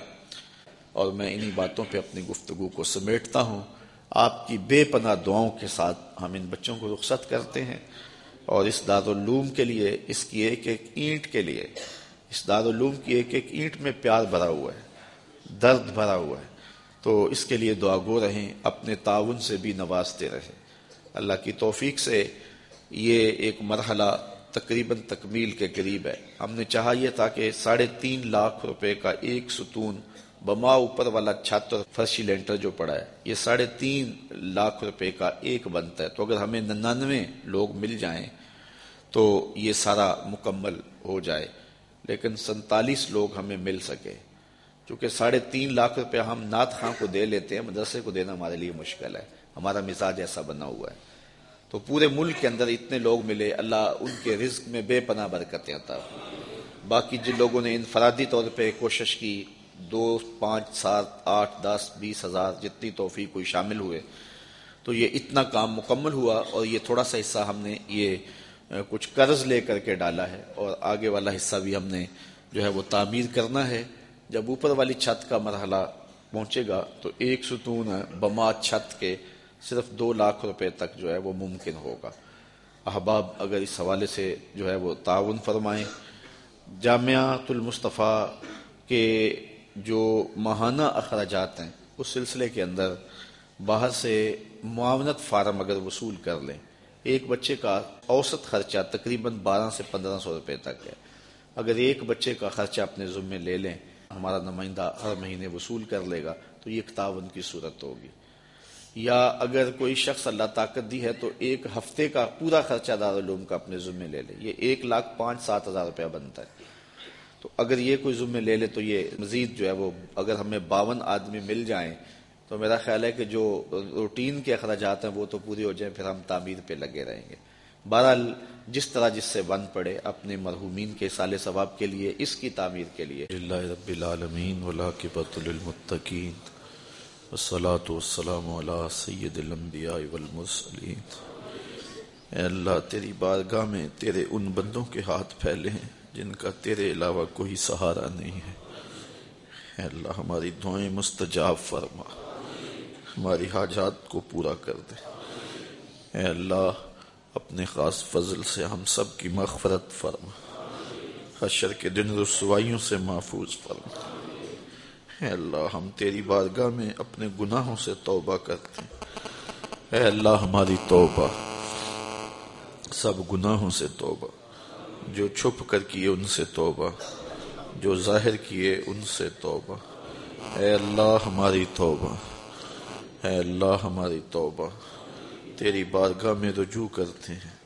Speaker 1: اور میں انہی باتوں پہ اپنی گفتگو کو سمیٹتا ہوں۔ آپ کی بے پناہ دعاؤں کے ساتھ ہم ان بچوں کو رخصت کرتے ہیں اور اس دارالعلوم کے لیے، اس کی ایک ایک اینٹ کے لیے، اس دارالعلوم کی ایک ایک اینٹ میں پیار بھرا ہوا ہے، درد بھرا ہوا ہے۔ تو اس کے لیے دعا گو رہیں، اپنے تعاون سے بھی نوازتے رہیں۔ اللہ کی توفیق سے یہ ایک مرحلہ تقریباً تکمیل کے قریب ہے۔ ہم نے چاہا یہ تھا کہ ساڑھے تین لاکھ روپے کا ایک ستون بما اوپر والا چھت اور فرشی لینٹر جو پڑا ہے، یہ ساڑھے تین لاکھ روپے کا ایک بنتا ہے۔ تو اگر ہمیں ننانوے لوگ مل جائیں تو یہ سارا مکمل ہو جائے۔ لیکن سنتالیس لوگ ہمیں مل سکے۔ چونکہ ساڑھے تین لاکھ روپے ہم نعت خاں کو دے لیتے ہیں، مدرسے کو دینا ہمارے لیے مشکل ہے۔ ہمارا مزاج ایسا بنا ہوا ہے۔ تو پورے ملک کے اندر اتنے لوگ ملے، اللہ ان کے رزق میں بے پناہ برکتیں عطا باقی جن لوگوں نے انفرادی طور پہ کوشش کی دو پانچ، سات، آٹھ، دس، بیس ہزار، جتنی توفیق کوئی شامل ہوئے، تو یہ اتنا کام مکمل ہوا اور یہ تھوڑا سا حصہ ہم نے یہ کچھ قرض لے کر کے ڈالا ہے اور آگے والا حصہ بھی ہم نے جو ہے وہ تعمیر کرنا ہے۔ جب اوپر والی چھت کا مرحلہ پہنچے گا تو ایک ستون بما چھت کے صرف دو لاکھ روپے تک جو ہے وہ ممکن ہوگا۔ احباب، اگر اس حوالے سے جو ہے وہ تعاون فرمائیں۔ جامعات المصطفیٰ کے جو ماہانہ اخراجات ہیں، اس سلسلے کے اندر باہر سے معاونت فارم اگر وصول کر لیں، ایک بچے کا اوسط خرچہ تقریباً بارہ سے پندرہ سو روپے تک ہے۔ اگر ایک بچے کا خرچہ اپنے ذمے لے لیں، ہمارا نمائندہ ہر مہینے وصول کر لے گا، تو یہ تعاون کی صورت ہوگی۔ یا اگر کوئی شخص اللہ طاقت دی ہے، تو ایک ہفتے کا پورا خرچہ دارالعلوم کا اپنے ذمے لے لے۔ یہ ایک لاکھ پانچ سات ہزار روپیہ بنتا ہے۔ تو اگر یہ کوئی ذمہ لے لے تو یہ مزید جو ہے وہ اگر ہمیں باون آدمی مل جائیں تو میرا خیال ہے کہ جو روٹین کے اخراجات ہیں وہ تو پوری ہو جائیں، پھر ہم تعمیر پہ لگے رہیں گے۔ بہرحال جس طرح جس سے بن پڑے اپنے مرحومین کے سال ثواب کے لیے، اس کی تعمیر کے لیے۔
Speaker 2: اللہ رب العالمین ولاقبۃ للمتقین۔ والصلاة والسلام علی سید الانبیاء والمرسلین۔ اے اللہ، تیری بارگاہ میں تیرے ان بندوں کے ہاتھ پھیلے ہیں۔ جن کا تیرے علاوہ کوئی سہارا نہیں ہے۔ اے اللہ، ہماری دعائیں مستجاب فرما۔ ہماری حاجات کو پورا کر دے۔ اے اللہ، اپنے خاص فضل سے ہم سب کی مغفرت فرما۔ حشر کے دن رسوائیوں سے محفوظ فرما۔ اے اللہ، ہم تیری بارگاہ میں اپنے گناہوں سے توبہ کرتے ہیں۔ اے اللہ، ہماری توبہ۔ سب گناہوں سے توبہ۔ جو چھپ کر کیے ان سے توبہ، جو ظاہر کیے ان سے توبہ۔ اے اللہ ہماری توبہ، اے اللہ ہماری توبہ۔ تیری بارگاہ میں رجوع کرتے ہیں۔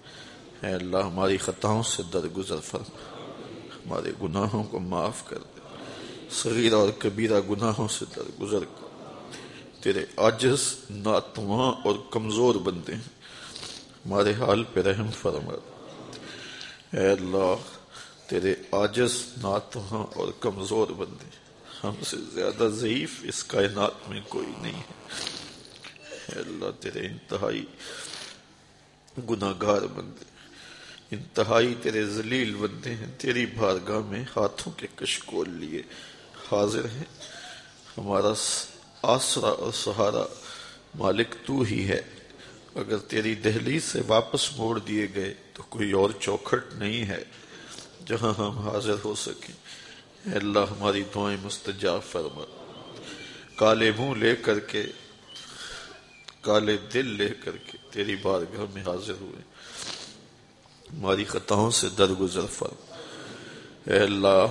Speaker 2: اے اللہ ہماری خطاؤں سے درگزر فرما ہمارے گناہوں کو معاف کر دے۔ صغیر اور کبیرہ گناہوں سے درگزر کر۔ تیرے عاجز، ناتواں اور کمزور بندے ہیں۔ ہمارے حال پہ رحم فرما۔ اے اللہ، تیرے آجز ناتواں اور کمزور بندے۔ ہم سے زیادہ ضعیف اس کائنات میں کوئی نہیں ہے۔ اے اللہ، تیرے انتہائی گناہگار بندے۔ انتہائی تیرے ذلیل بندے ہیں۔ تیری بارگاہ میں ہاتھوں کے کشکول لیے حاضر ہیں۔ ہمارا آسرا اور سہارا مالک تو ہی ہے۔
Speaker 1: اگر تیری دہلی سے واپس موڑ دیے گئے تو کوئی اور چوکھٹ نہیں ہے جہاں ہم حاضر ہو سکیں۔ اے اللہ، ہماری دعائیں مستجاب فرما۔ کالے منہ لے کر کے، کالے دل لے کر کے تیری بارگاہ میں حاضر ہوئے۔ ہماری خطاؤں سے درگزر فرما۔ اے اللہ،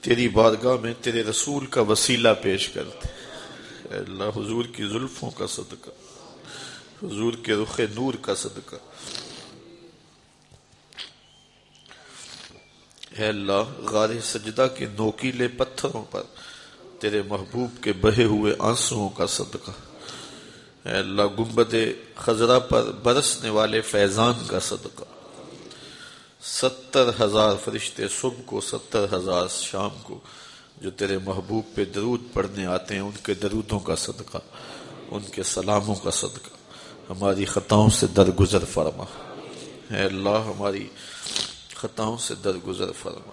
Speaker 1: تیری بارگاہ میں تیرے رسول کا وسیلہ پیش کرتے اے اللہ، حضور کی زلفوں کا صدقہ۔ حضور کے رخ نور کا صدقہ۔ اے اللہ، غار سجدہ کے نوکیلے پتھروں پر تیرے محبوب کے بہے ہوئے آنسوؤں کا صدقہ۔ اے اللہ، گنبد خزرہ پر برسنے والے فیضان کا صدقہ۔ ستر ہزار فرشتے صبح کو، ستر ہزار شام کو جو تیرے محبوب پہ درود پڑھنے آتے ہیں، ان کے درودوں کا صدقہ، ان کے سلاموں کا صدقہ۔ ہماری خطاؤں سے درگزر فرما۔ اے اللہ، ہماری خطاؤں سے درگزر فرما۔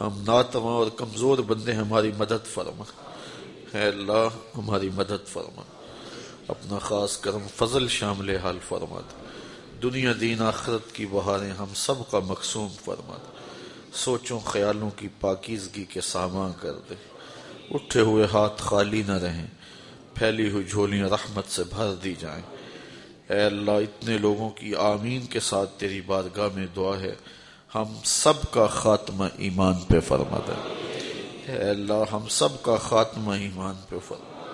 Speaker 1: ہم ناتواں اور کمزور بندے ہماری مدد فرما۔ اے اللہ، ہماری مدد فرما۔ اپنا خاص کرم فضل شامل حال فرما دنیا دین آخرت کی بہاریں ہم سب کا مقصوم فرما سوچوں خیالوں کی پاکیزگی کے سامان کر دے۔ اٹھے ہوئے ہاتھ خالی نہ رہیں۔ پھیلی ہوئی جھولیاں رحمت سے بھر دی جائیں۔ اے اللہ، اتنے لوگوں کی آمین کے ساتھ تیری بارگاہ میں دعا ہے۔ ہم سب کا خاتمہ ایمان پہ فرما دے اے اللہ، ہم سب کا خاتمہ ایمان پہ فرما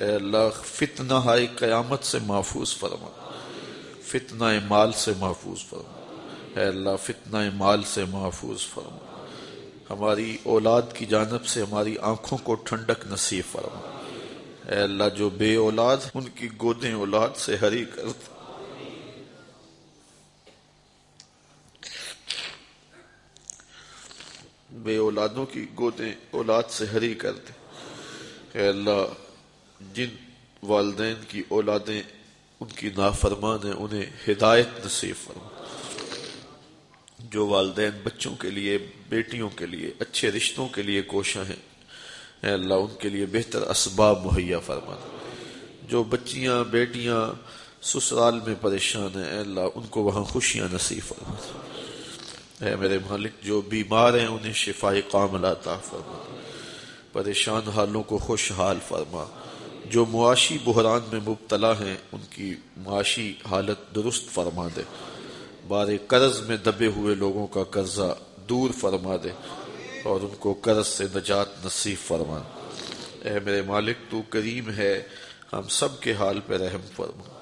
Speaker 1: اے اللہ، فتنہ ہائی قیامت سے محفوظ فرما۔ فتنہ مال سے محفوظ فرما۔ اے اللہ، فتنہ مال سے محفوظ فرما۔ ہماری اولاد کی جانب سے ہماری آنکھوں کو ٹھنڈک نصیب فرما۔ اے اللہ جو بے اولاد، ان کی گودیں اولاد سے ہری کر بے اولادوں کی گودیں اولاد سے ہری کر دے۔ اے اللہ، جن والدین کی اولادیں ان کی نافرمان ہیں، انہیں ہدایت نصیب فرما۔ جو والدین بچوں کے لیے، بیٹیوں کے لیے، اچھے رشتوں کے لیے کوشاں ہیں اے اللہ، ان کے لیے بہتر اسباب مہیا فرما جو بچیاں، بیٹیاں سسرال میں پریشان ہیں، اے اللہ، ان کو وہاں خوشیاں نصیب فرما اے میرے مالک، جو بیمار ہیں، انہیں شفائی قام عطا فرما پریشان حالوں کو خوشحال فرما۔ جو معاشی بحران میں مبتلا ہیں، ان کی معاشی حالت درست فرما دے۔ بار قرض میں دبے ہوئے لوگوں کا قرضہ دور فرما دے۔ اور ان کو قرض سے نجات نصیب فرما۔ اے میرے مالک، تو کریم ہے، ہم سب کے حال پہ رحم فرما۔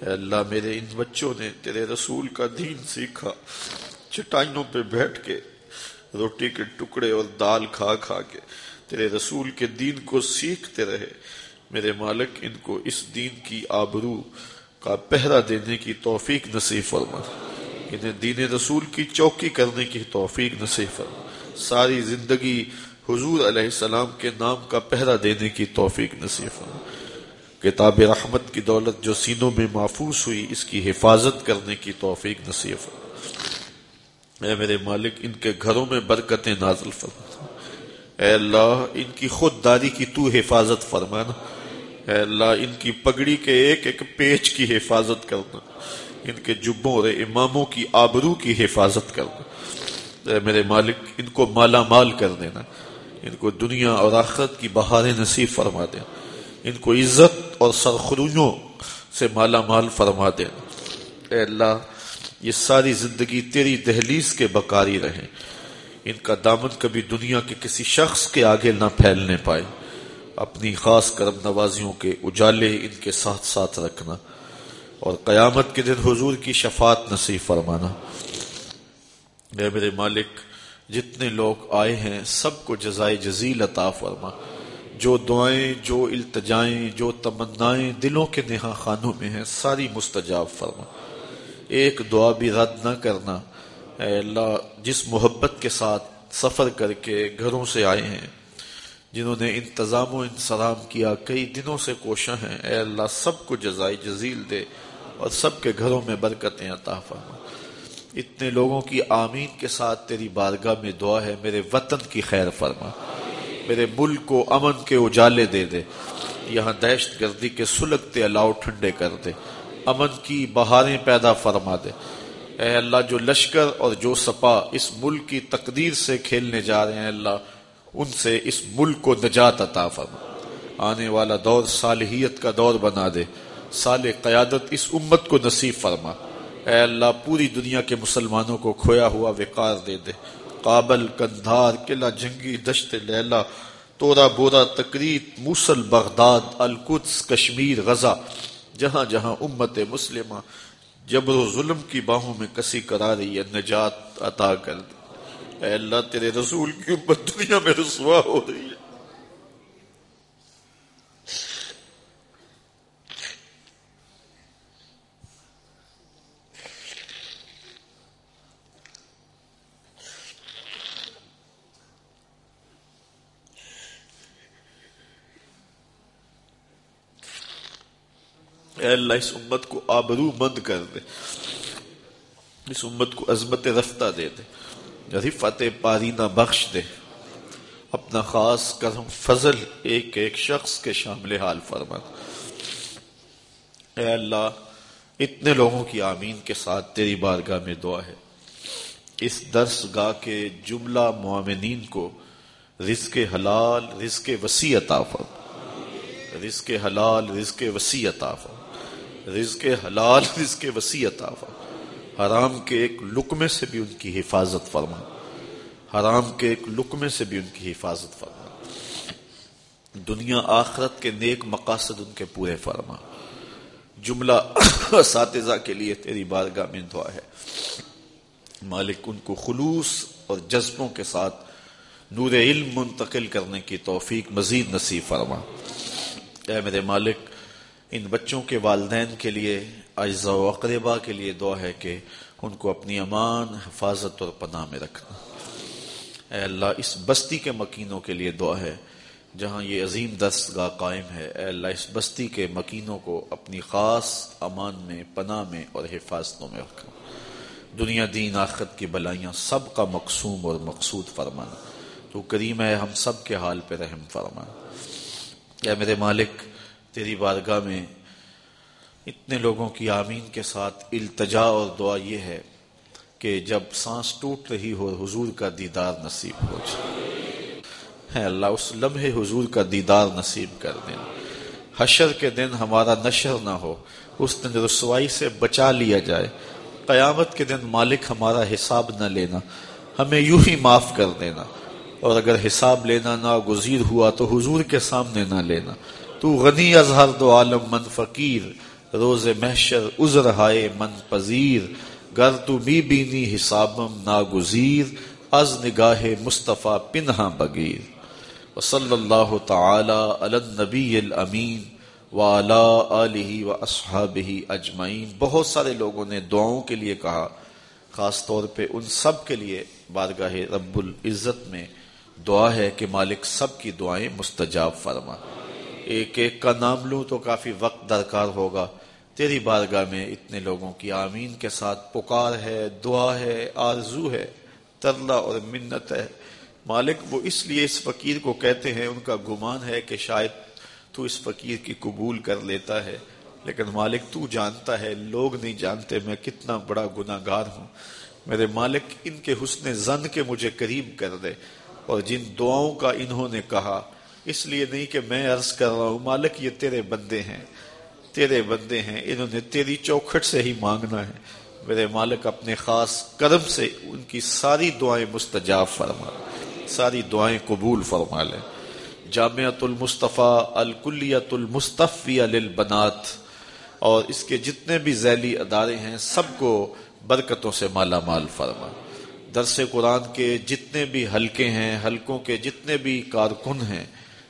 Speaker 1: اے اللہ، میرے ان بچوں نے تیرے رسول کا دین سیکھا۔ چٹائیوں پہ بیٹھ کے، روٹی کے ٹکڑے اور دال کھا کھا کے تیرے رسول کے دین کو سیکھتے رہے۔ میرے مالک، ان کو اس دین کی آبرو کا پہرا دینے کی توفیق نصیب فرما۔ انہیں دین رسول کی چوکی کرنے کی توفیق نصیب فرما۔ ساری زندگی حضور علیہ السلام کے نام کا پہرا دینے کی توفیق نصیب کتاب رحمت کی دولت جو سینوں میں محفوظ ہوئی، اس کی حفاظت کرنے کی توفیق نصیب اے میرے مالک، ان کے گھروں میں برکتیں نازل فرما۔ اے اللہ، ان کی خود داری کی تو حفاظت فرمانا۔ اے اللہ، ان کی پگڑی کے ایک ایک پیچ کی حفاظت کرنا۔ ان کے جبوں اور اماموں کی آبرو کی حفاظت کرنا۔ میرے مالک، ان کو مالا مال کر دینا، ان کو دنیا اور آخرت کی بہاریں نصیب فرما دینا ان کو عزت اور سرخروجوں سے مالا مال فرما دینا اے اللہ، یہ ساری زندگی تیری دہلیز کے بکاری رہیں۔ ان کا دامن کبھی دنیا کے کسی شخص کے آگے نہ پھیلنے پائے۔ اپنی خاص کرم نوازیوں کے اجالے ان کے ساتھ ساتھ رکھنا اور قیامت کے دن حضور کی شفاعت نصیب فرمانا۔ اے میرے مالک، جتنے لوگ آئے ہیں، سب کو جزائے جزیل عطا فرما۔ جو دعائیں، جو التجائیں، جو تمنائیں دلوں کے نہا خانوں میں ہیں، ساری مستجاب فرما۔ ایک دعا بھی رد نہ کرنا۔ اے اللہ، جس محبت کے ساتھ سفر کر کے گھروں سے آئے ہیں، جنہوں نے انتظام و انسلام کیا، کئی دنوں سے کوشاں ہیں، اے اللہ، سب کو جزائے جزیل دے اور سب کے گھروں میں برکتیں عطا فرما۔ اتنے لوگوں کی آمین کے ساتھ تیری بارگاہ میں دعا ہے، میرے وطن کی خیر فرما۔ میرے ملک کو امن کے اجالے دے دے۔ یہاں دہشت گردی کے سلگتے الاؤ ٹھنڈے کر دے۔ امن کی بہاریں پیدا فرما دے۔ اے اللہ، جو لشکر اور جو سپا اس ملک کی تقدیر سے کھیلنے جا رہے ہیں اللہ، ان سے اس ملک کو نجات عطا فرما۔ آنے والا دور صالحیت کا دور بنا دے۔ سال قیادت اس امت کو نصیب فرما۔ اے اللہ، پوری دنیا کے مسلمانوں کو کھویا ہوا وقار دے دے۔ قابل کندھار قلعہ جنگی دشت لیلا، تورا بورا تقریب موسل بغداد، القدس، کشمیر، غزہ۔ جہاں جہاں امت مسلمہ جبر و ظلم کی باہوں میں کسی کرا رہی ہے نجات عطا کر دے۔ اے اللہ، تیرے رسول کی امت دنیا میں رسوا ہو رہی ہے۔ اے اللہ، اس امت کو آبرو مند کر دے۔ اس امت کو عظمت رفتہ دے دے۔ رفت پارینہ بخش دے۔ اپنا خاص کرم، فضل، ایک ایک شخص کے شامل حال فرما اے اللہ، اتنے لوگوں کی آمین کے ساتھ تیری بارگاہ میں دعا ہے۔ اس درس گاہ کے جملہ معامنین کو رزق حلال، رزق وسیع عطا فرما۔ رزق حلال، رزق وسیع عطا فرما۔ رزق حلال، رزق وسیع عطا فرما۔ حرام کے ایک لقمے سے بھی ان کی حفاظت فرما۔ حرام کے ایک لقمے سے بھی ان کی حفاظت فرما۔ دنیا آخرت کے نیک مقاصد ان کے پورے فرما۔ جملہ اساتذہ کے لیے تیری بارگاہ میں دعا ہے۔ مالک، ان کو خلوص اور جذبوں کے ساتھ نور علم منتقل کرنے کی توفیق مزید نصیب فرما۔ اے میرے مالک ان بچوں کے والدین کے لیے اجزاء و اقربا کے لیے دعا ہے کہ ان کو اپنی امان، حفاظت اور پناہ میں رکھنا۔ اے اللہ، اس بستی کے مکینوں کے لیے دعا ہے، جہاں یہ عظیم دستگاہ قائم ہے۔ اے اللہ، اس بستی کے مکینوں کو اپنی خاص امان میں، پناہ میں اور حفاظتوں میں رکھنا۔ دنیا دین، آخرت کی بلائیاں، سب کا مقصوم اور مقصود فرمانا تو کریم ہے، ہم سب کے حال پہ رحم فرمانا اے میرے مالک تیری بارگاہ میں اتنے لوگوں کی آمین کے ساتھ التجا اور دعا یہ ہے کہ جب سانس ٹوٹ رہی ہو، حضور کا دیدار نصیب ہو جائے۔ اللہ، اس لمحے حضور کا دیدار نصیب کر دیں حشر کے دن ہمارا نشر نہ ہو، اس دن رسوائی سے بچا لیا جائے۔ قیامت کے دن مالک ہمارا حساب نہ لینا، ہمیں یوں ہی معاف کر دینا۔ اور اگر حساب لینا نہ گزیر ہوا تو حضور کے سامنے نہ لینا۔ تو غنی ازہر دو عالم من فقیر، روز محشر عذر ہائے من پذیر، گر تو بی بینی حسابم ناگزیر، از نگاہ مصطفیٰ پنہا بگیر وصلی اللہ تعالی علی النبی الامین وعلا آلہ و اصحابہ اجمعین۔ بہت سارے لوگوں نے دعاؤں کے لیے کہا، خاص طور پہ ان سب کے لیے بارگاہ رب العزت میں دعا ہے کہ مالک سب کی دعائیں مستجاب فرما۔ ایک ایک کا نام لوں تو کافی وقت درکار ہوگا۔ تیری بارگاہ میں اتنے لوگوں کی آمین کے ساتھ پکار ہے، دعا ہے، آرزو ہے، ترلا اور منت ہے۔ مالک، وہ اس لیے اس فقیر کو کہتے ہیں، ان کا گمان ہے کہ شاید تو اس فقیر کی قبول کر لیتا ہے۔ لیکن مالک، تو جانتا ہے، لوگ نہیں جانتے، میں کتنا بڑا گناہ گار ہوں۔ میرے مالک، ان کے حسن زن کے مجھے قریب کر دے۔ اور جن دعاؤں کا انہوں نے کہا اس لیے نہیں کہ میں عرض کر رہا ہوں، مالک یہ تیرے بندے ہیں، تیرے بندے ہیں، انہوں نے تیری چوکھٹ سے ہی مانگنا ہے۔ میرے مالک اپنے خاص کرم سے ان کی ساری دعائیں مستجاب فرما، ساری دعائیں قبول فرما لے۔ جامعت المصطفیٰ الکلیت المصطفی للبنات۔ اور اس کے جتنے بھی ذیلی ادارے ہیں، سب کو برکتوں سے مالا مال فرما۔ درس قرآن کے جتنے بھی حلقے ہیں، حلقوں کے جتنے بھی کارکن ہیں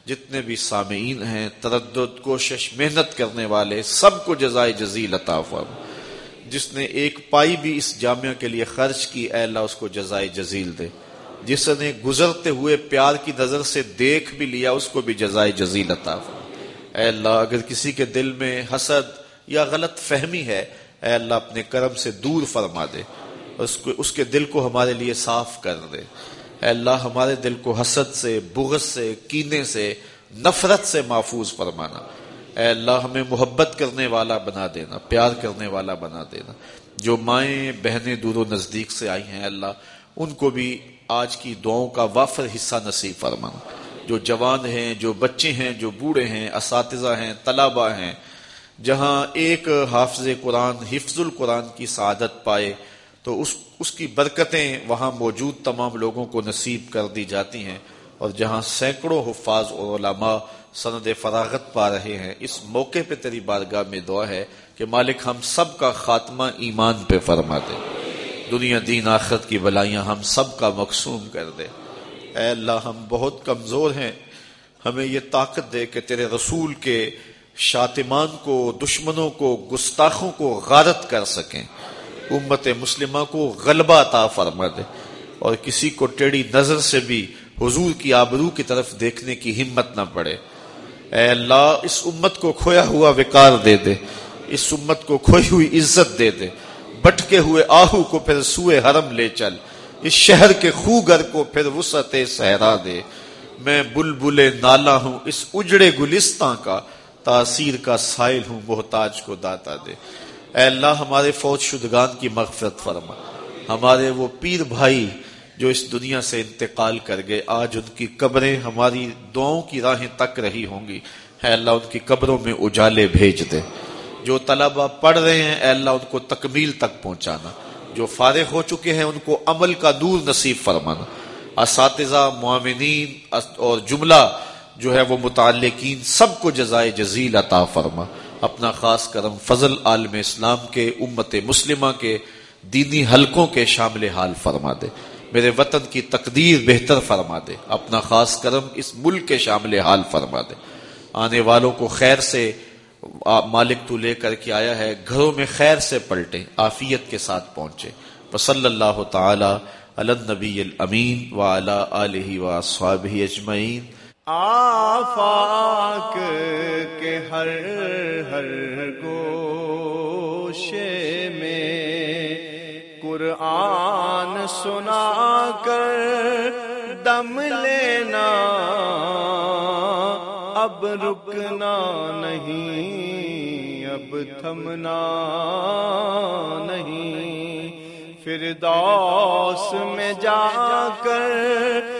Speaker 1: جتنے بھی سامعین ہیں، تردد، کوشش، محنت کرنے والے، سب کو جزائے جزیل عطا فرما۔ جس نے ایک پائی بھی اس جامعہ کے لیے خرچ کی، اے اللہ اس کو جزائے جزیل دے۔ جس نے گزرتے ہوئے پیار کی نظر سے دیکھ بھی لیا، اس کو بھی جزائے جزیل عطا فرما۔ اے اللہ، اگر کسی کے دل میں حسد یا غلط فہمی ہے، اے اللہ اپنے کرم سے دور فرما دے۔ اس کو، اس کے دل کو ہمارے لیے صاف کر دے۔ اے اللہ ہمارے دل کو حسد سے، بغض سے، کینے سے، نفرت سے محفوظ فرمانا۔ اے اللہ ہمیں محبت کرنے والا بنا دینا، پیار کرنے والا بنا دینا۔ جو مائیں، بہنیں دور و نزدیک سے آئی ہیں اللہ، ان کو بھی آج کی دعاؤں کا وافر حصہ نصیب فرمانا۔ جو جوان ہیں، جو بچے ہیں، جو بوڑھے ہیں، اساتذہ ہیں طلبا ہیں، جہاں ایک حافظ قرآن، حفظ القرآن کی سعادت پائے تو اس اس کی برکتیں وہاں موجود تمام لوگوں کو نصیب کر دی جاتی ہیں اور جہاں سینکڑوں حفاظ اور علماء سند فراغت پا رہے ہیں، اس موقع پہ تیری بارگاہ میں دعا ہے کہ مالک ہم سب کا خاتمہ ایمان پہ فرما دے۔ دنیا دین آخرت کی بلائیاں ہم سب کا مقصوم کر دے۔ اے اللہ، ہم بہت کمزور ہیں۔ ہمیں یہ طاقت دے کہ تیرے رسول کے شاطمان کو، دشمنوں کو، گستاخوں کو غارت کر سکیں۔ امت مسلمہ کو غلبہ عطا فرما دے اور کسی کو ٹیڑی نظر سے بھی حضور کی آبرو کی طرف دیکھنے کی ہمت نہ پڑے۔ اے اللہ، اس امت کو کھویا ہوا وکار دے دے، اس امت کو کھوئی ہوئی عزت دے دے۔ بٹکے ہوئے آہو کو پھر سوئے حرم لے چل، اس شہر کے خوگر کو پھر وسعت صحرا دے۔ میں بلبل نالا ہوں، اس اجڑے گلستان کا، تاثیر کا سائل ہوں، محتاج کو داتا دے۔ اے اللہ ہمارے فوج شدگان کی مغفرت فرما۔ ہمارے وہ پیر بھائی جو اس دنیا سے انتقال کر گئے، آج ان کی قبریں ہماری دعاؤں کی راہیں تک رہی ہوں گی۔ اے اللہ ان کی قبروں میں اجالے بھیج دے۔ جو طلبہ پڑھ رہے ہیں، اے اللہ ان کو تکمیل تک پہنچانا۔ جو فارغ ہو چکے ہیں، ان کو عمل کا دور نصیب فرمانا۔ اساتذہ معامنین اور جملہ جو ہے وہ متعلقین سب کو جزائے جزیل عطا فرما۔ اپنا خاص کرم فضل عالم اسلام کے، امت مسلمہ کے، دینی حلقوں کے شامل حال فرما دے۔ میرے وطن کی تقدیر بہتر فرما دے۔ اپنا خاص کرم اس ملک کے شامل حال فرما دے۔ آنے والوں کو خیر سے مالک تو لے کر کے آیا ہے، گھروں میں خیر سے پلٹے آفیت کے ساتھ پہنچے وصلی اللہ تعالی علی النبی الامین وعلی آلہ واصحابہ اجمعین۔
Speaker 3: آفاق کے ہر ہر گوشے میں قرآن سنا کر دم لینا۔ اب رکنا نہیں، اب تھمنا نہیں۔ پھر میں جا کر